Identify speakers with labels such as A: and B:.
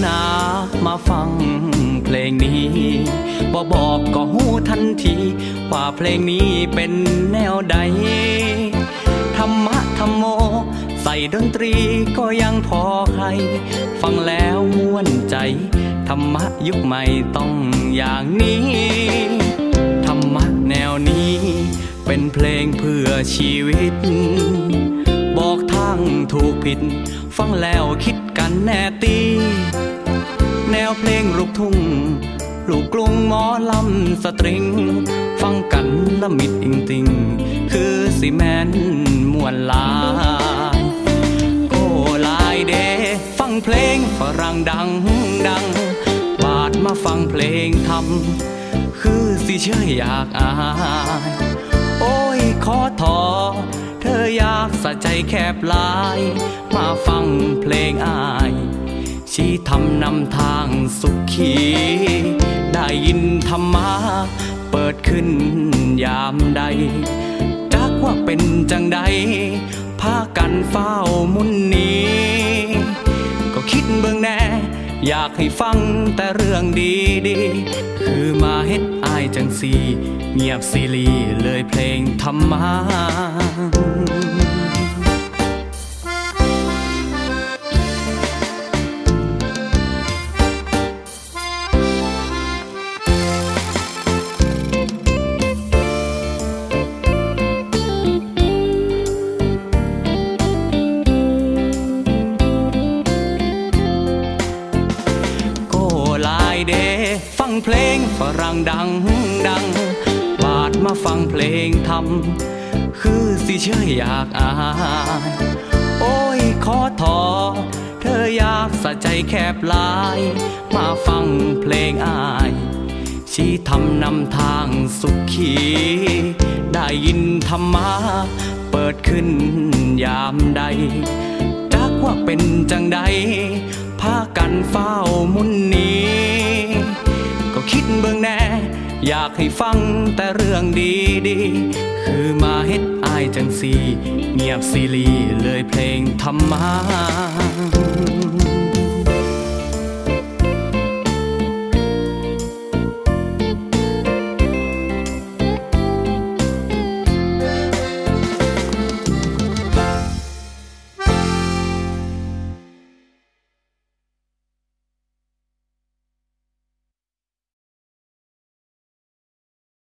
A: หนามาฟังเพลงนี้บ่บอกก็หูทันที ว่าเพลงนี้เป็นแนวใด ธรรมะธรรมโม ใส่ดนตรีก็ยังพอใคร ฟังแล้วม่วนใจ ธรรมะยุคใหม่ต้องอย่างนี้ ธรรมะแนวนี้ เป็นเพลงเพื่อชีวิต ถูกผิด ฟังแล้วคิดกันแน่ตี แนวเพลงลูกทุ่ง ลูกกรุงหมอลำสตริง ฟังกันละมิดอิงติง คือสิแมนมวนลาโอ้ลายเด ฟังเพลงฝรั่งดังดัง บาดมาฟังเพลงทำคือสิเชื่ออยากอาย โอ้ยขอทอ ออยากสะใจแคบลาย มาฟังเพลงอาย ชี้ทำนำทางสุขี ได้ยินธรรมะเปิดขึ้นยามใด จักว่าเป็นจังใดพากันเฝ้ามุนนี้ ก็คิดเบิ่งแน่ อยากให้ฟังแต่เรื่องดีดีๆคือมาเฮ็ดอายจังสี เงียบซีรีเลยเพลงธรรมะ เพลงฝรั่งดังดัง บาดมาฟังเพลงทำคือสิเชื่ออยากอายโอ้ยขอทอ เธออยากสะใจแคบลาย มาฟังเพลงอาย ชี้ทำนำทางสุขี ได้ยินธรรมะเปิดขึ้นยามใดจักว่าเป็นจังใดพากันเฝ้า อยากให้ฟังแต่เรื่องดีดีคือมาเฮ็ดอายจังสี เงียบซีรีเลยเพลงธรรมะ